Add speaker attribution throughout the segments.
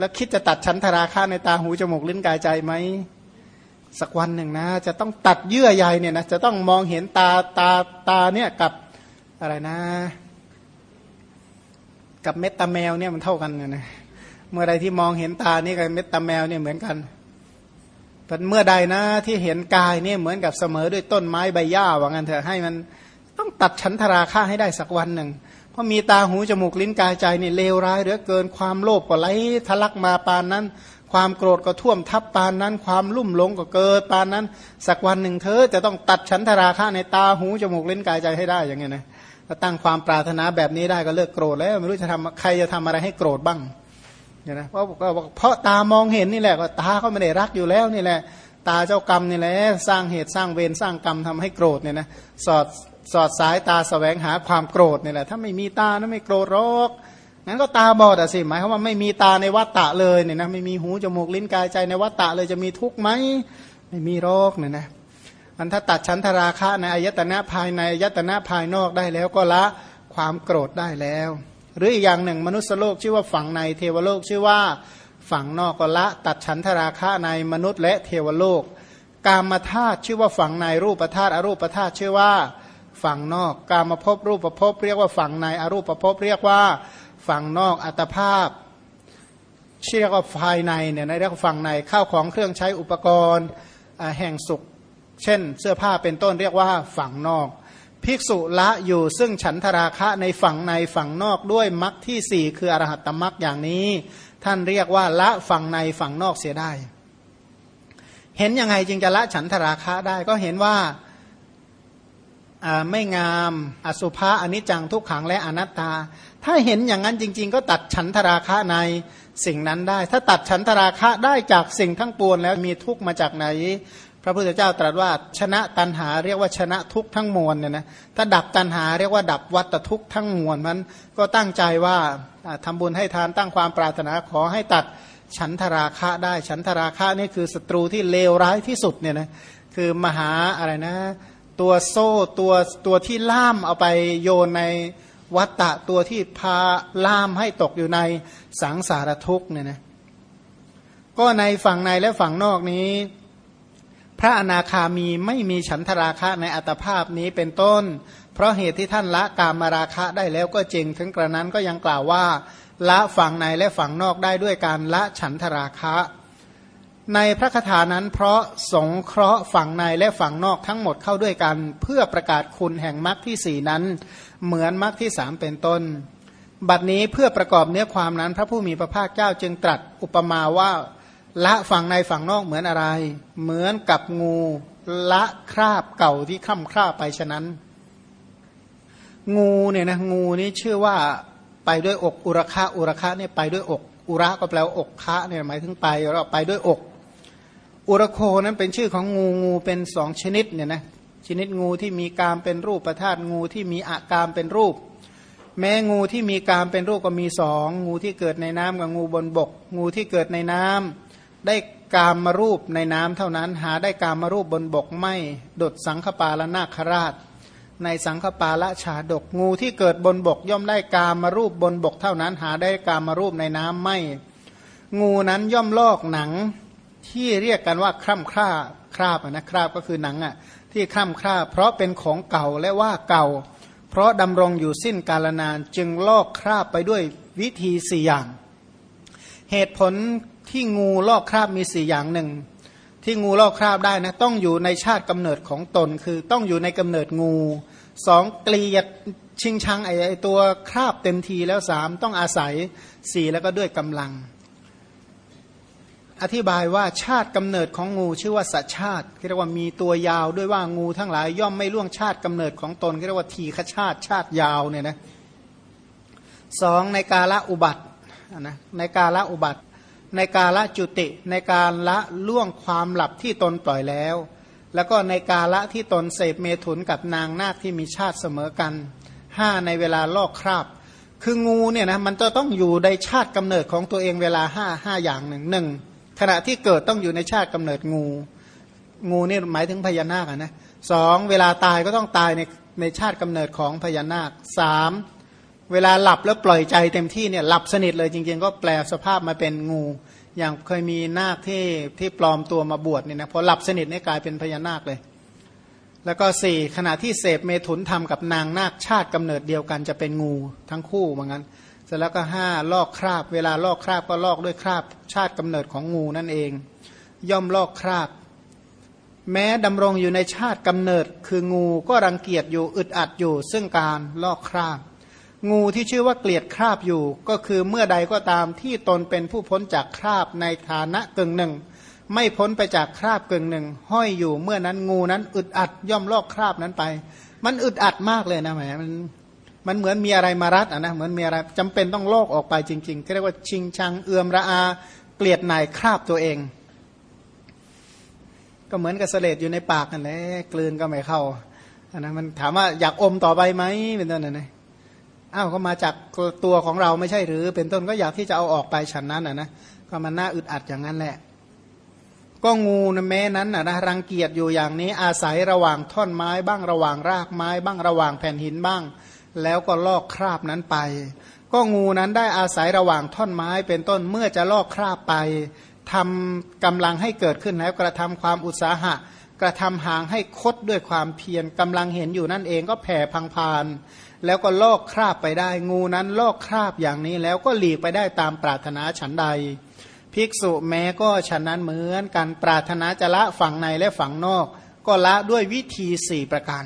Speaker 1: แล้วคิดจะตัดชั้นทราคะในตาหูจมูกลิ้นกายใจไหมสักวันหนึ่งนะ จะต้องตัดเยื่อใยเนี่ยนะจะต้องมองเห็นตาตาตาเนี่ยกับอะไรนะ กับเม็ดตาแมวเนี่ยมันเท่ากันนะเมื่อใดที่มองเห็นตานี่กับเม็ดตาแมวเนี่ยเหมือนกันแต่เมื่อใดนะที่เห็นกายเนี่ยเหมือนกับเสมอด้วยต้นไม้ใบหญ้าว่างั้นเถอะให้มัน ต้องตัดชั้นทราค่าให้ได้สักวันหนึ่ง เพราะมีตาหูจมูกลิ้นกายใจนี่เลวร้ายเหลือเกินความโลภก็ไหลทะลักมาปานนั้น ความโกรธก็ท่วมทับปานนั้น ความลุ่มหลงก็เกิดปานนั้น สักวันหนึ่งเธอจะต้องตัดชั้นทราค่าในตาหูจมูกลิ้นกายใจให้ได้อย่างเงี้ยนะถ้าตั้งความปรารถนาแบบนี้ได้ก็เลิกโกรธแล้วไม่รู้จะทำใครจะทำอะไรให้โกรธบ้างเนี่ยนะเพราะเพราะตามองเห็นนี่แหละก็ตาเขาไม่ได้รักอยู่แล้วนี่แหละ ตาเจ้ากรรมนี่แหละสร้างเหตุสร้างเวรสร้างกรรมทำให้โกรธเนี่ยนะสอดสอดสายตาสแสวงหาความโกรธนี่แหละถ้าไม่มีตานะไม่โกรธหรอกงั้นก็ตาบอดอะสิหมายความว่าไม่มีตาในวัฏฏะเลยเนี่ยนะไม่มีหูจมูกลิ้นกายใจในวัฏฏะเลยจะมีทุกข์ไหมไม่มีโรคเนี่ยนะมันถ้าตัดชั้นทราคะในอายตนะภายในอายตนะภายนอกได้แล้วก็ละความโกรธได้แล้ว หรืออีกอย่างหนึ่งมนุษย์โลกชื่อว่าฝั่งในเทวโลกชื่อว่าฝั่งนอกก็ละ ตัดฉันทราคะในมนุษย์และเทวโลก กามธาตุชื่อว่าฝั่งในรูปธาตุอรูปธาตุชื่อว่า ฝั่งนอก กามภพรูปภพเรียกว่าฝั่งในอรูปภพเรียกว่าฝั่งนอกอัตภาพเรียกว่าภายในเนี่ยนะเรียกว่าฝั่งในข้าวของเครื่องใช้อุปกรณ์แห่งสุข เช่น เสื้อผ้าเป็นต้นเรียกว่าฝั่งนอก ภิกษุละอยู่ซึ่งฉันทราคะในฝั่งในฝั่งนอกด้วยมรรคที่สี่คืออรหัตตมรรคอย่างนี้ ท่านเรียกว่าละฝั่งในฝั่งนอกเสียได้ เห็นยังไงจึงจะละฉันทราคะได้ก็เห็นว่า ไม่งาม อสุภะอนิจจังทุกขังและอนัตตา ถ้าเห็นอย่างนั้นจริง ๆ ก็ตัดฉันทราคะในสิ่งนั้นได้ ถ้าตัดฉันทราคะได้จากสิ่งทั้งปวงแล้วมีทุกมาจากไหน พระพุทธเจ้าตรัสว่าชนะตันหาเรียกว่าชนะทุกทั้งมวลเนี่ยนะถ้าดับตันหาเรียกว่าดับวัตทุกทั้งมวลมันก็ตั้งใจว่าทำบุญให้ทานตั้งความปรารถนาขอให้ตัดฉันทราคะได้ฉันทราคะนี่คือศัตรูที่เลวร้ายที่สุดเนี่ยนะคือมหาอะไรนะ ตัวโซ่ตัวตัวที่ล่ามเอาไปโยนในวัตตะตัวที่พาล่ามให้ตกอยู่ในสังสารทุกเนี่ยนะก็ในฝั่งในและฝั่งนอกนี้ พระอนาคามีไม่มีฉันทราคะในอัตภาพนี้เป็นต้น เพราะเหตุที่ท่านละกามมาราคะได้แล้วก็จริงถึงกระนั้นก็ยังกล่าวว่า ละฝั่งในและฝั่งนอกได้ด้วยการละฉันทราคะ ในพระคาถานั้นเพราะสงเคราะห์ฝั่งในและฝั่งนอกทั้งหมดเข้าด้วยกัน เพื่อประกาศคุณแห่งมรรคที่สี่นั้น เหมือนมรรคที่สามเป็นต้น บัดนี้เพื่อประกอบเนื้อความนั้น พระผู้มีพระภาคเจ้าจึงตรัสอุปมาว่าละฝั่งในฝั่งนอกเหมือนอะไร เหมือนกับงูละคราบเก่าที่ค่ำคราไปฉะนั้น งูเนี่ยนะงูนี่ชื่อว่าไปด้วยอกอุระคะอุระคะเนี่ยไปด้วยอก อุระก็แปลว่าอกคะเนี่ยหมายถึงไปเราไปด้วยอก อุระโคนั้นเป็นชื่อของงูงูเป็นสองชนิดเนี่ยนะชนิดงูที่มีกามเป็นรูปประธาตงูที่มีอากามเป็นรูป แม้งูที่มีกามเป็นรูปก็มีสองงูที่เกิดในน้ำกับงูบนบก งูที่เกิดในน้ำได้กามมารูปในน้ำเท่านั้น หาได้กามมารูปบนบกไม่ดดสังขปาละนาคราช ในสังฆปาละชาดกงูที่เกิดบนบก ย่อมได้กามมารูปบนบกเท่านั้น หาได้กามารูปในน้ำไม่ งูนั้นย่อมลอกหนัง ที่เรียกกันว่าคร่ำคร่าคราบนะคราบก็คือหนังอะที่คร่ำคร่าเพราะเป็นของเก่าและว่าเก่า เพราะดำรงอยู่สิ้นกาลนานจึงลอกคราบไปด้วยวิธีสี่อย่าง เหตุผลที่งูลอกคราบมีสี่อย่างหนึ่งที่งูลอกคราบได้นะต้องอยู่ในชาติกำเนิดของตน คือต้องอยู่ในกำเนิดงูสองเกลียดชิงชังไอไอตัวคราบเต็มทีแล้วสามต้องอาศัยสี่แล้วก็ด้วยกำลัง อธิบายว่าชาติกำเนิดของงูชื่อว่าสัชาติเรียกว่ามีตัวยาวด้วยว่างูทั้งหลาย ย่อมไม่ล่วงชาติกำเนิดของตนเรียกว่าทีฆชาติชาติยาวเนี่ยนะสองในกาละอุบัตินะในกาละอุบัติ ในกาละจุติ ในการละล่วงความหลับที่ตนปล่อยแล้ว แล้วก็ในกาละที่ตนเสพเมถุนกับนางนาคที่มีชาติเสมอกันห้าในเวลาลอกคราบคืองูเนี่ยนะมันจะต้องอยู่ในชาติกำเนิดของตัวเองเวลาห้าห้าอย่างหนึ่งหนึ่ง ขณะที่เกิดต้องอยู่ในชาติกำเนิดงู งูนี่หมายถึงพญานาคนะสองเวลาตายก็ต้องตายในในชาติกำเนิดของพญานาคสามเวลาหลับแล้วปล่อยใจเต็มที่เนี่ยหลับสนิทเลยจริงๆ ก็แปลสภาพมาเป็นงู อย่างเคยมีนาคที่ที่ปลอมตัวมาบวชเนี่ยนะพอหลับสนิทเนี่ยกลายเป็นพญานาคเลย แล้วก็สี่ขณะที่เสพเมถุนทำกับนางนาคชาติกำเนิดเดียวกันจะเป็นงูทั้งคู่เหมือนกัน สร็จแล้วก็ห้าลอกคราบ เวลาลอกคราบก็ลอกด้วยคราบ ชาติกำเนิดของงูนั่นเอง ย่อมลอกคราบ แม้ดำรงอยู่ในชาติกำเนิด คืองูก็รังเกียจอยู่อึดอัดอยู่ ซึ่งการลอกคราบ งูที่ชื่อว่าเกลียดคราบอยู่ ก็คือเมื่อใดก็ตามที่ตนเป็นผู้พ้นจากคราบในฐานะกึ่งหนึ่ง ไม่พ้นไปจากคราบกึ่งหนึ่ง ห้อยอยู่เมื่อนั้นงูนั้นอึดอัดย่อมลอกคราบนั้นไป มันอึดอัดมากเลยนะแหมมัน มันเหมือนมีอะไรมารัดอะนะเหมือนมีอะไรจำเป็นต้องโลกออกไปจริงๆเรียกว่าชิงชังเอื่อมระอาเกลียดนายคราบตัวเอง ก็เหมือนกับเสลดอยู่ในปากนั่นแหละกลืนก็ไม่เข้าอันนะมันถามว่าอยากอมต่อไปไหมเป็นต้นนะอ้าวก็มาจากตัวของเราไม่ใช่หรือ เป็นต้นก็อยากที่จะเอาออกไปฉันนั้นอะนะก็มันน่าอึดอัดอย่างนั้นแหละ ก็งูนะแม้นั้นนะรังเกียจอยู่อย่างนี้อาศัยระหว่างท่อนไม้บ้างระหว่างรากไม้ บ้างระหว่างแผ่นหินบ้าง แล้วก็ลอกคราบนั้นไป ก็งูนั้นได้อาศัยระหว่างท่อนไม้เป็นต้นเมื่อจะลอกคราบไปทำกำลังให้เกิดขึ้นแล้วกระทำความอุตสาหะ กระทำหางให้คดด้วยความเพียรกำลังเห็นอยู่นั่นเองก็แผ่พังพาน แล้วก็ลอกคราบไปได้ งูนั้นลอกคราบอย่างนี้แล้วก็หลีกไปได้ตามปรารถนาฉันใด ภิกษุแม้ก็ฉันนั้นเหมือนกันปรารถนาจะละฝั่งในและฝั่งนอก ก็ละด้วยวิธีสี่ประการ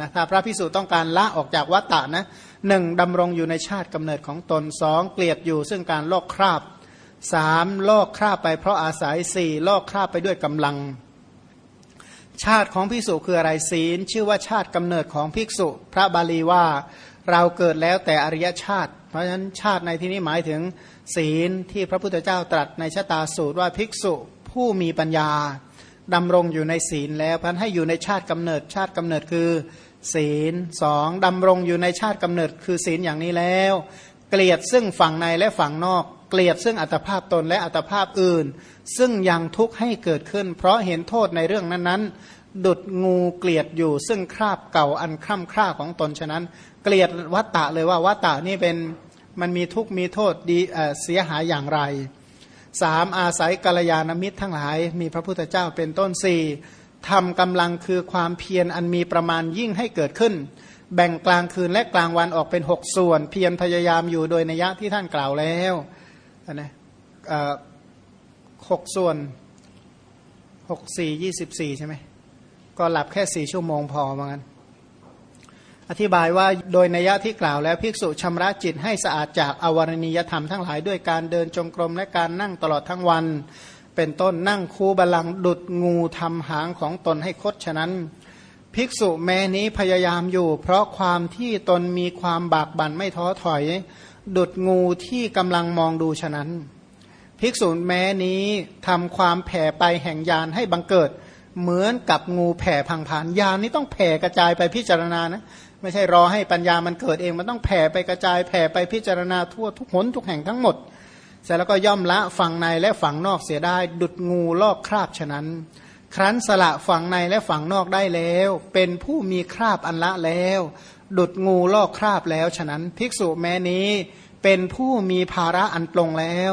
Speaker 1: นะถ้าพระพิสุต้องการละออกจากวัตตะนะหนึ่งดำรงอยู่ในชาติกำเนิดของตนสองเกลียดอยู่ ซึ่งการลอกคราบสามลอกคราบไปเพราะอาศัยสี่ลอกคราบไปด้วยกำลัง ชาติของภิกษุคืออะไรศีล ชื่อว่าชาติกำเนิดของภิกษุ พระบาลีว่าเราเกิดแล้วแต่อริยชาติ เพราะฉะนั้นชาติในที่นี้หมายถึงศีลที่พระพุทธเจ้าตรัสในชะตาสูตรว่าภิกษุผู้มีปัญญา ดำรงอยู่ในศีลแล้วพันให้อยู่ในชาติกำเนิดชาติกำเนิดคือ ศีลสองดำรงอยู่ในชาติกำเนิดคือศีลอย่างนี้แล้ว เกลียดซึ่งฝั่งในและฝั่งนอก เกลียดซึ่งอัตภาพตนและอัตภาพอื่น ซึ่งยังทุกข์ให้เกิดขึ้น เพราะเห็นโทษในเรื่องนั้นๆ ดุดงูเกลียดอยู่ซึ่งคราบเก่าอันคร่ำคร่าของตนฉะนั้น เกลียดวัตตะเลยว่าวัตตะนี่เป็นมันมีทุกข์มีโทษดีเสียหายอย่างไร สามอาศัยกัลยาณมิตรทั้งหลาย มีพระพุทธเจ้าเป็นต้นสี่ทำกำลังคือความเพียรอันมีประมาณยิ่งให้เกิดขึ้น แบ่งกลางคืนและกลางวันออกเป็นหกส่วน เพียรพยายามอยู่โดยนัยะที่ท่านกล่าวแล้วนะหกส่วนหกสี่ยี่สิบสี่ใช่ไหมก็หลับแค่สี่ชั่วโมงพอเหมือนกัน ธิบายว่าโดยนัยะที่กล่าวแล้วภิกษุชำระจิตให้สะอาดจากอวรณียธรรมทั้งหลายด้วยการเดินจงกรมและการนั่งตลอดทั้งวัน เป็นต้นนั่งคูบาลังดุดงูทำหางของตนให้คดฉะนั้น ภิกษุแม้นี้พยายามอยู่ เพราะความที่ตนมีความบากบั่นไม่ท้อถอย ดุดงูที่กำลังมองดูฉะนั้น ภิกษุแม้นี้ทำความแผ่ไปแห่งยานให้บังเกิดเหมือนกับงูแผ่พังผานยานนี้ต้องแผ่กระจายไปพิจารณานะ ไม่ใช่รอให้ปัญญามันเกิดเอง มันต้องแผ่ไปกระจายแผ่ไปพิจารณาทั่วทุกหนทุกแห่งทั้งหมด เสร็จแล้วก็ย่อมละฝั่งในและฝั่งนอกเสียได้ ดุดงูลอกคราบฉะนั้น ครั้นสละฝั่งในและฝั่งนอกได้แล้ว เป็นผู้มีคราบอันละแล้ว ดุดงูลอกคราบแล้วฉะนั้น ภิกษุแม้นี้เป็นผู้มีภาระอันปลงแล้ว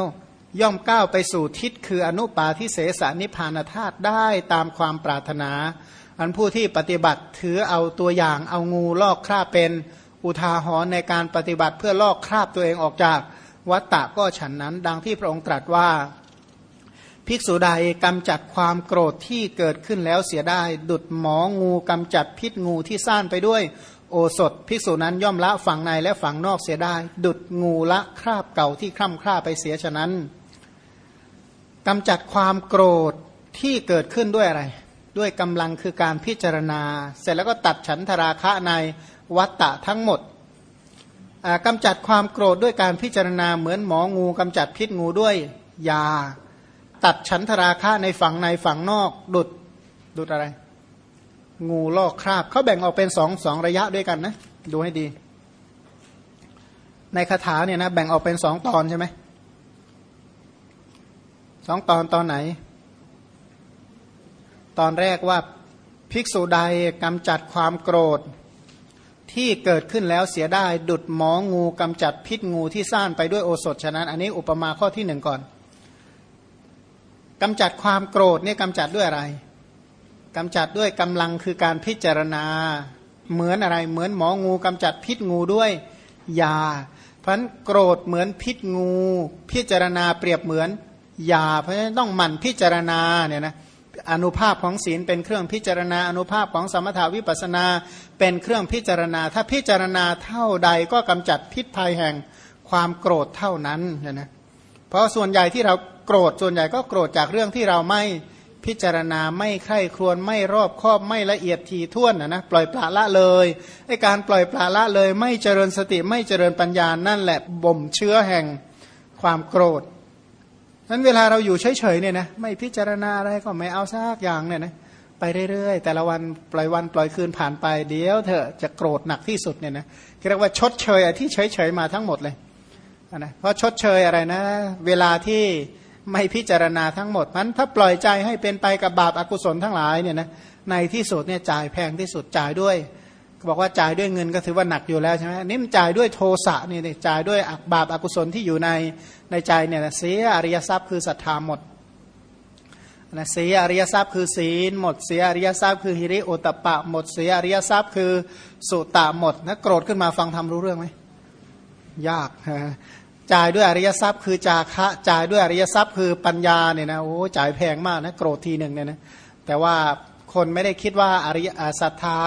Speaker 1: ย่อมก้าวไปสู่ทิศคืออนุปาทิเสสนิพานธาตุได้ตามความปรารถนา อันผู้ที่ปฏิบัติถือเอาตัวอย่างเอางูลอกคราบเป็นอุทาหรณ์ในการปฏิบัติเพื่อลอกคราบตัวเองออกจากวัตตะก็ฉันนั้น ดังที่พระองค์ตรัสว่า ภิกษุใดกำจัดความโกรธที่เกิดขึ้นแล้วเสียได้ ดุดหมองูกำจัดพิษงูที่ซ่านไปด้วยโอสถภิกษุนั้นย่อมละฝั่งในและฝั่งนอกเสียได้ ดุดงูละคราบเก่าที่คร่ำคร่าไปเสียฉะนั้นกำจัดความโกรธที่เกิดขึ้นด้วยอะไร ด้วยกำลังคือการพิจารณา เสร็จแล้วก็ตัดฉันทราคะในวัตตะทั้งหมดกำจัดความโกรธด้วยการพิจารณาเหมือนหมองูกำจัดพิษงูด้วยยา ตัดฉันทราคะในฝั่งในฝั่งนอก ดุดดุดอะไร งูลอกคราบเขาแบ่งออกเป็นสองสองระยะด้วยกันนะดูให้ดี ในคาถาเนี่ยนะแบ่งออกเป็นสองตอนใช่ไหมสองตอนตอนไหน ตอนแรกว่าภิกษุใดกำจัดความโกรธ ที่เกิดขึ้นแล้วเสียได้ ดุดหมองูกำจัดพิษงูที่ซ่านไปด้วยโอสถฉะนั้น อันนี้อุปมาข้อที่หนึ่งก่อนกำจัดความโกรธนี่กำจัดด้วยอะไรกำจัดด้วยกำลังคือการพิจารณา เหมือนอะไรเหมือนหมองูกำจัดพิษงูด้วยยาเพราะนั้นโกรธเหมือนพิษงู พิจารณาเปรียบเหมือนยาเพราะฉะนั้นต้องหมั่นพิจารณาเนี่ยนะ อนุภาพของศีลเป็นเครื่องพิจารณาอนุภาพของสมถาวิปัสนาเป็นเครื่องพิจารณา ถ้าพิจารณาเท่าใดก็กำจัดพิษภัยแห่งความโกรธเท่านั้นเนี่ยนะเพราะส่วนใหญ่ที่เราโกรธส่วนใหญ่ก็โกรธจากเรื่องที่เราไม่พิจารณาไม่ใคร่ครวญไม่รอบคอบไม่ละเอียดทีท่วนนะนะปล่อยปละละเลยไอการปล่อยปละละเลย ไม่เจริญสติไม่เจริญปัญญานั่นแหละบ่มเชื้อแห่งความโกรธ นั้นเวลาเราอยู่เฉยๆเนี่ยนะไม่พิจารณาอะไรก็ไม่เอาซากอย่างเนี่ยนะไปเรื่อยๆ แต่ละวันปล่อยวันปล่อยคืนผ่านไปเดี๋ยวเถอจะโกรธหนักที่สุดเนี่ยนะเรียกว่าชดเชยที่เฉยๆมาทั้งหมดเลยนะเพราะชดเชยอะไรนะ เวลาที่ไม่พิจารณาทั้งหมดมันถ้าปล่อยใจให้เป็นไปกับบาปอากุศลทั้งหลายเนี่ยนะในที่สุดเนี่ยจ่ายแพงที่สุดจ่ายด้วย บอกว่าจ่ายด้วยเงินก็ถือว่าหนักอยู่แล้วใช่ไหมนี่มันจ่ายด้วยโทสะนี่จ่ายด้วยอบาปอากุศลที่อยู่ในในใจเนี่ยเสียอริยทรัพย์คือศรัทธาหมดนะเสียอริยทรัพย์คือศีลหมดเสียอริยทรัพย์คือฮิริโอตปะ หมดเสียอริยทรัพย์คือสุตะหมดถ้าโกรธขึ้นมาฟังทำรู้เรื่องไหมยากจ่ายด้วยอริยทรัพย์คือจาคะจ่ายด้วยอริยทรัพย์คือปัญญาเนี่ยนะโอ้จ่ายแพงมากนะโกรธทีหนึ่งเนี่ยนะแต่ว่าคนไม่ได้คิดว่าอริยศรัทธา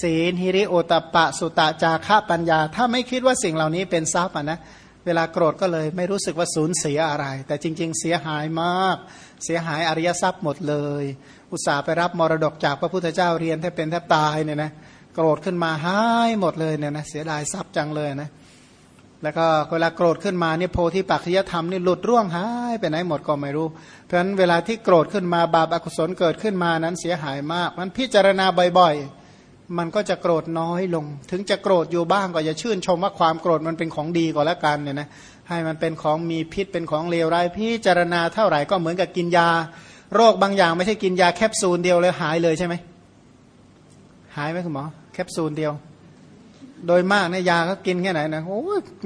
Speaker 1: ศีลฮิริโอตปะสุตะจาคะปัญญา ถ้าไม่คิดว่าสิ่งเหล่านี้เป็นทรัพย์นะเวลาโกรธก็เลยไม่รู้สึกว่าสูญเสียอะไร แต่จริง ๆ เสียหายมาก เสียหายอริยทรัพย์หมดเลย อุตส่าห์ไปรับมรดกจากพระพุทธเจ้าเรียนแทบเป็นแทบตายเนี่ยนะโกรธขึ้นมาหายหมดเลยเนี่ยนะเสียดายทรัพย์จังเลยนะแล้วก็เวลาโกรธขึ้นมาเนี่ยโพธิปัจจยธรรมนี่หลุดร่วงหายไปไหนหมดก็ไม่รู้ เพราะฉะนั้นเวลาที่โกรธขึ้นมาบาปอกุศลเกิดขึ้นมานั้นเสียหายมากมันพิจารณาบ่อยๆ มันก็จะโกรธน้อยลง ถึงจะโกรธอยู่บ้างก็อย่าชื่นชมว่าความโกรธมันเป็นของดีก็แล้วกันเนี่ยนะให้มันเป็นของมีพิษเป็นของเลวร้ายพิจารณาเท่าไหร่ก็เหมือนกับกินยา โรคบางอย่างไม่ใช่กินยาแคปซูลเดียวเลยหายเลยใช่ไหมหายไหมคุณหมอแคปซูลเดียว โดยมากเนี่ยยาเขากินแค่ไหนนะโอ้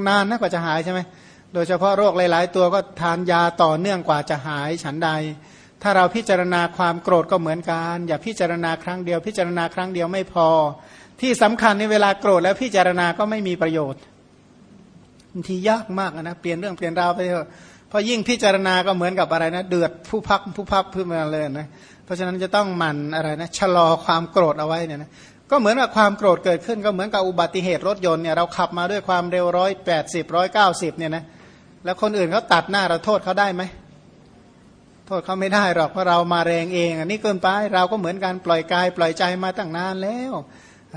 Speaker 1: นานนะกว่าจะหายใช่ไหมโดยเฉพาะโรคหลาย ๆ ตัวก็ทานยาต่อเนื่องกว่าจะหายฉันใด ถ้าเราพิจารณาความโกรธก็เหมือนกัน อย่าพิจารณาครั้งเดียว พิจารณาครั้งเดียวไม่พอ ที่สำคัญในเวลาโกรธแล้วพิจารณาก็ไม่มีประโยชน์บางทียากมากนะเปลี่ยนเรื่องเปลี่ยนราวไปเถอะพอยิ่งพิจารณาก็เหมือนกับอะไรนะ เดือดผู้พักผู้พับขึ้นมาเลยนะเพราะฉะนั้นจะต้องหมั่นอะไรนะชะลอความโกรธเอาไว้เนี่ยนะก็เหมือนกับความโกรธเกิดขึ้นก็เหมือนกับอุบัติเหตุรถยนต์เนี่ยเราขับมาด้วยความเร็วร้อยแปดสิบร้อยเก้าสิบเนี่ยนะแล้วคนอื่นเขาตัดหน้าเราโทษเขาได้ไหม ทษเขาไม่ได้หรอกเพราะเรามาแรงเอง อันนี้เกินไปเราก็เหมือนการปล่อยกาย ปล่อยใจมาตั้งนานแล้ว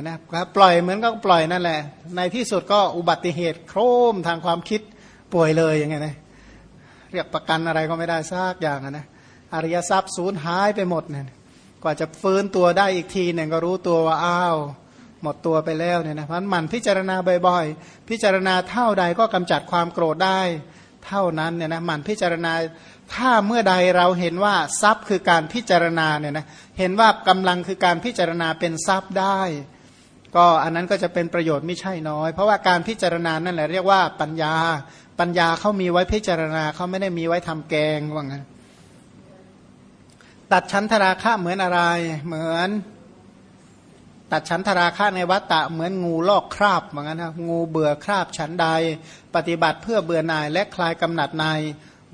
Speaker 1: นะครับปล่อยเหมือนก็ปล่อยนั่นแหละ ในที่สุดก็อุบัติเหตุโครมทางความคิดป่วยเลยอย่างเงี้ยนะเรียกประกันอะไรก็ไม่ได้ซากอย่างนะอริยทรัพย์สูญหายไปหมดเนี่ยกว่าจะฟื้นตัวได้อีกทีหนึ่งก็รู้ตัวว่าอ้าว หมดตัวไปแล้วเนี่ยนะเพราะมันพิจารณาบ่อยๆ พิจารณาเท่าใดก็กำจัดความโกรธได้ เท่านั้นเนี่ยนะมันพิจารณา ถ้าเมื่อใดเราเห็นว่าทรัพย์คือการพิจารณาเนี่ยนะเห็นว่ากำลังคือการพิจารณาเป็นทรัพย์ได้ ก็อันนั้นก็จะเป็นประโยชน์ไม่ใช่น้อย เพราะว่าการพิจารณานั่นแหละเรียกว่าปัญญา ปัญญาเขามีไว้พิจารณาเขาไม่ได้มีไว้ทำแกงว่างั้นตัดชั้นธราคะเหมือนอะไรเหมือน ตัดชั้นธราคะในวัตตะเหมือนงูลอกคราบเหมือนกันนะงูเบื่อคราบชั้นใด ปฏิบัติเพื่อเบื่อหน่ายและคลายกำหนัดใน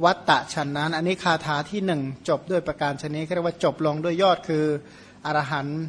Speaker 1: วัตตะฉันนั้น อันนี้คาถาที่หนึ่งจบด้วยประการชนิดเรียกว่าจบลงด้วยยอดคืออรหันต์